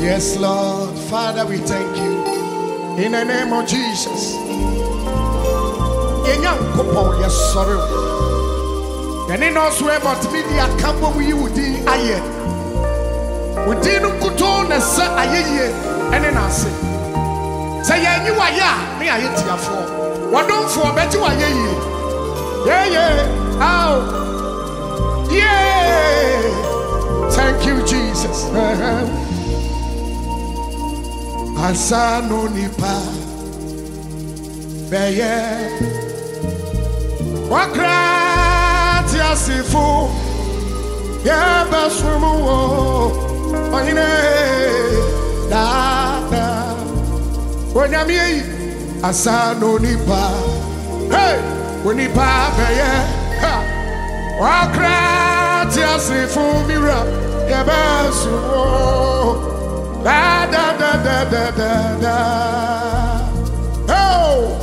Yes, Lord. Father, we thank you. In the name of Jesus. Yenyankopɔn, yɛsɔre wo. Yɛne na ɔso ɛbɔ tumi de aka bɔ mu yi wo din ayɛ. Wo din no nkutoo na ɛsɛ ayɛyie ɛne n'ase. Sɛ yɛnyi wo ayɛ a, ne ayɛ tiafoɔ. Wɔdomfoɔ bɛgye wo ayɛyie. Yeye, ow. Asa no nipa. Bɛyɛ wakra ti asefo yɛbɛsom wɔ ɔhene daadaa onyame yi asa no nipa. Hey! Onipa bɛyɛ ha! Wakra ti asefo mira. Yɛbɛsom wɔ Da da da da da da da. Oh,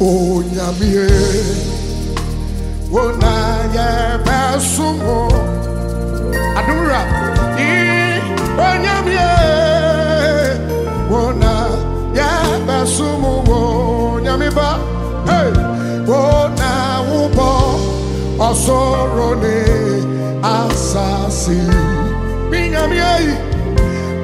oh, nyamie. Wona ye besumo. Adura. I oh nyamie. Wona ye besumo. Oh nyamiba. Hey. Wona ubo. Osoro ne asasi. Mi nyamie.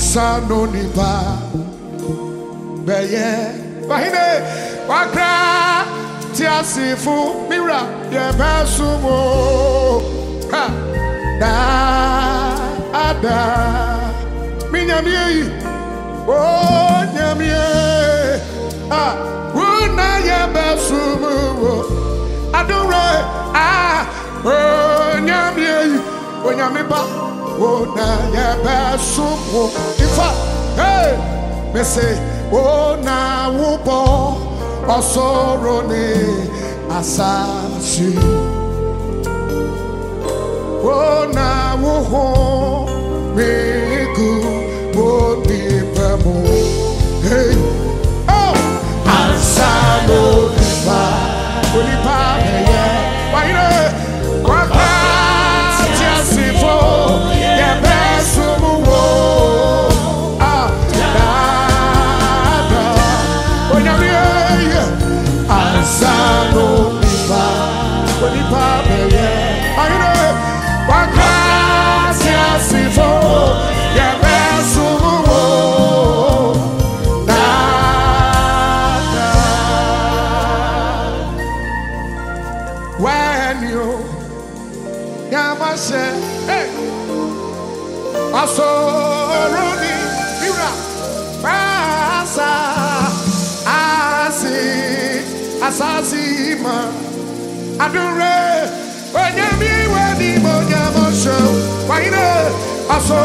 asano nipa. Bẹyẹ. Wahine wakrati asifo mira yẹbẹ sumu ha dada minyamie yi oh nyamie ah wuna ye besumu wo adore ah onyamie onyame ba wuna ye besumu ifa hey me say wuna wubo osoro ni asasi wuna wuho migu Be when you mo Yamasho, why no, Aso,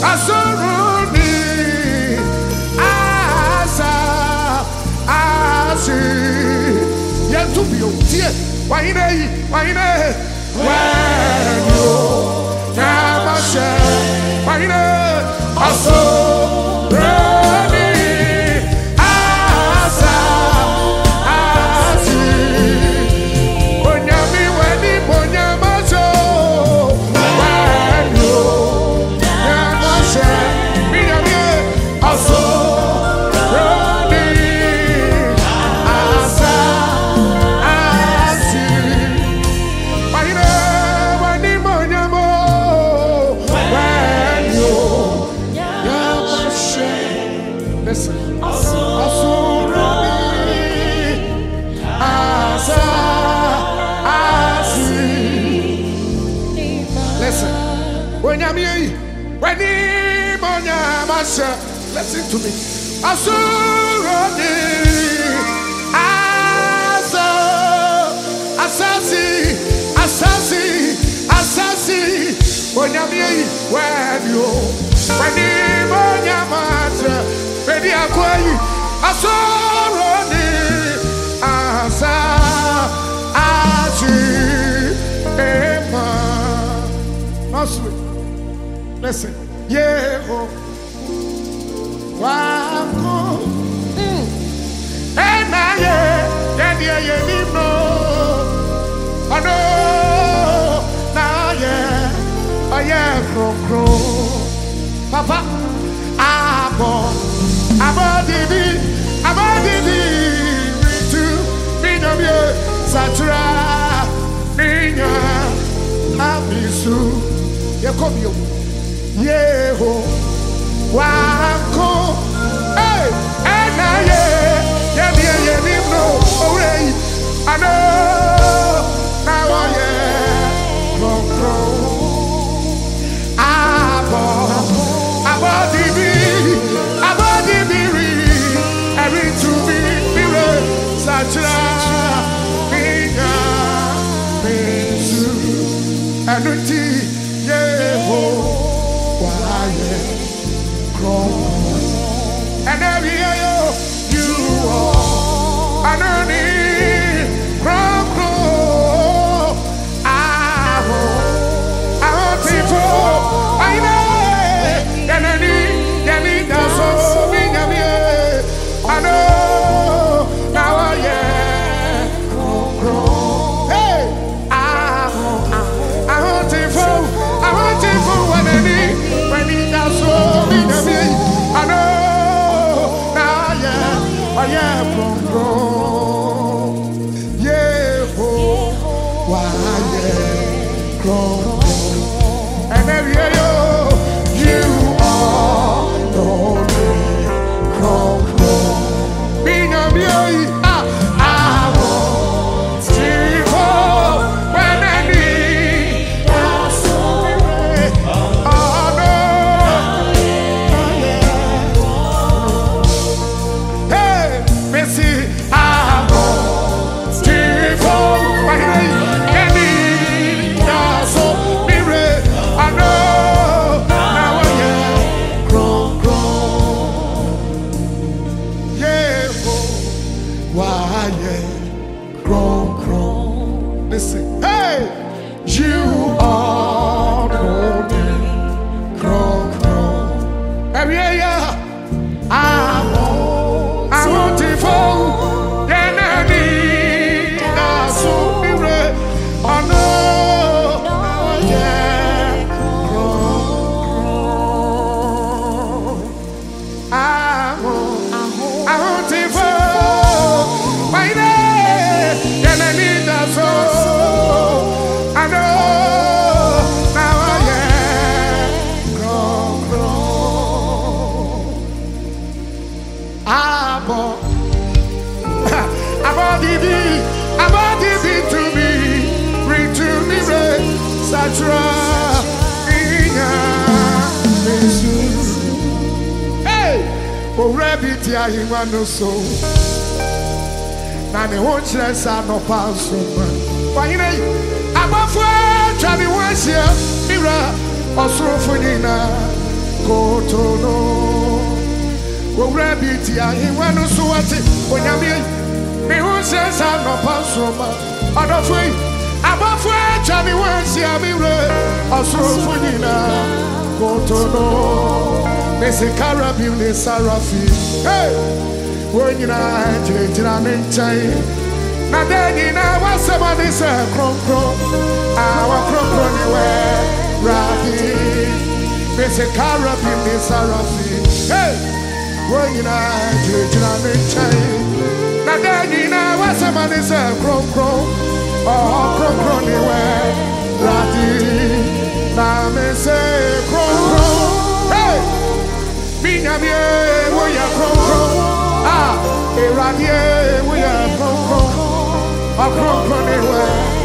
Asoroni, Asa, Asi, Yantubio, dear, why no, why no, when you Yamashe, why no, Aso, Asher. Listen to me. Asurodi. Asa. Asasi. Asasi. Asasi. Onyamie wedio. Weni monyamatra. Bedi akwayi. Asurodi. Asa. Aji. Ema. Nasri. Listen. Yeah. Oh. Yẹ́nì ẹ̀yẹ nínú ọdún náà yẹ ọyẹ kúrúkúrú papa àbọ̀ àbọ̀dìdì àbọ̀dìdì rìtú mínyàmíye sàtúrà mínyà àbísù yẹ kọ́ mi o yéèho wàá kó ẹ̀nà yẹ yẹbi yẹ hó wáyé kọ̀ọ̀kọ̀ ẹ̀nẹ́rì ẹ̀yọ́. You are underneath kron, kron. Listen, hey, you are Bíi ti àyíwá ló so. Na ne ho kyerɛ sɛ anɔpa nso ma wanyina yi abɔfo atwa ne ho ahyia mewura ɔsorofo nyinaa koto no owura bi ti ahengua no so wate onyame yi me ho hyɛ sɛ anɔpa nsoroma ɔdɔfo yi abɔfo atwa ne ho ahyia mewura ɔsorofo nyinaa koto no ne sikara bi ne sarafi wɔn nyinaa gyinagyina ne nkyɛn na dɛ nyinaa wasɛm ade sɛ kronkron a wakronkron ne wɛ rade ne sikara bi ne sarafi wɔn nyinaa gyinagyina ne nkyɛn na dɛ nyinaa wasɛm ade sɛ kronkron ɔhɔ kronkron ne wɛ rade na me sɛ kronkron hey! Minyamie woyɛ kronkron a ah, Ewurade woyɛ kronkron ɔkronkron ne wɛ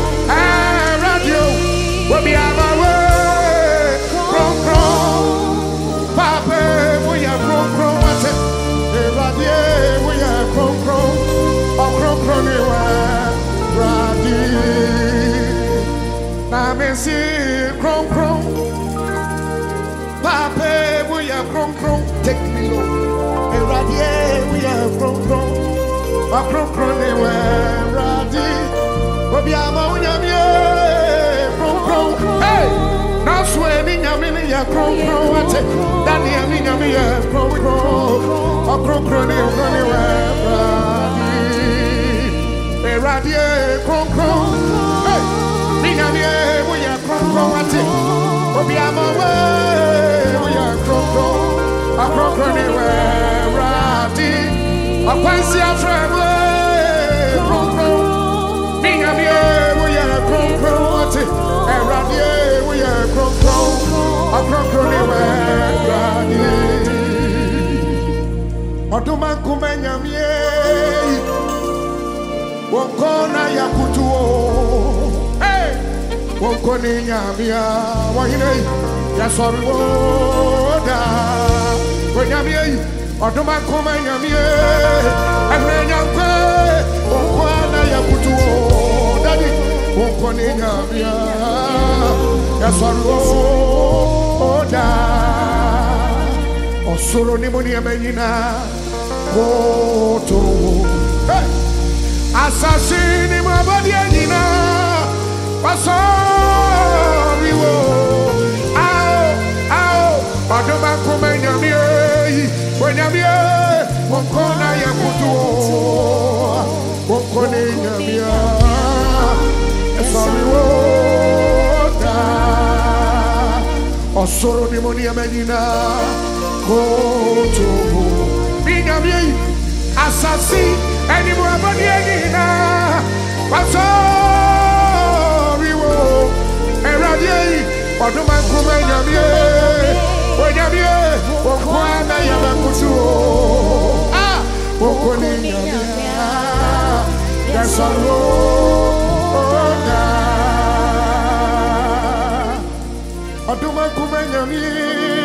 yɛ kronkron wate danea me nyame yɛ kronkron ɔkronkron ne wɔ ne wɔ awurade awurade kronkron Hey! me nyame woyɛ kronkron wate obi ama wo woyɛ kronkron ɔkronkron ne wɔ awurade ɔkwansi afrɛ mo kronkron me nyame woyɛ kronkron wate awurade woyɛ kronkron ɔkronkron ne wɔ awurade ɔdoma nkoma nyame wɔnkɔ na yakutuo hey! wɔnkɔ ne nyamea wɔhene yi yɛsɔre wo daa onyamea yi ɔdoma nkoma nyamea ɔsoro ne mu nneɛma nyinaa hey! asase ne mu abɔdeɛ nyinaa ao ao ɔdoma nkoma nyamea yi onyamea wɔnkɔ na yɛ kotoɔ wɔnkɔ ne nyamea ɛsɔre wo daa ɔsoro ne mu kotobo. Binyamie yi asase ɛnibuabɔ ni ɛnyina wasɔɔri wo ɛwuradie yi ɔduma nkuma nyamie onyamie wɔnkɔ ana yaba kutu o. Wɔnkɔ ni nyamie yasɔlo ɔna ɔduma nkuma nyamie.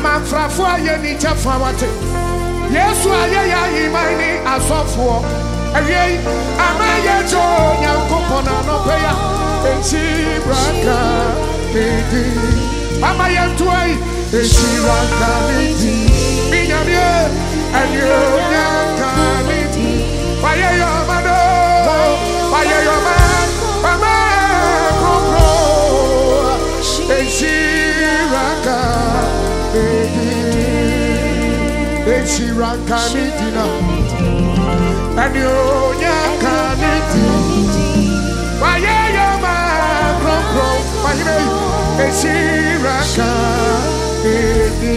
Amamfrafo aye ni jefa wate, yesu ayɛ yɛ ahiman ne asɔfoɔ awie yi ama yɛ gyo nyankopɔn anɔpɛ ya ɛnhyira nka ne din ama yɛntoa yi ɛnhyira nka ne din menyameɛ anuonya nka ne din wayɛ yɛ ɔma no wayɛ yɛ ɔma ɔma kokro ɛnhyira Eshira kanidina Ẹni onya kanidi Wáyé yóò máa kúrọ̀kúrọ̀ Wáyé bẹ́ẹ̀ Eshira kanidi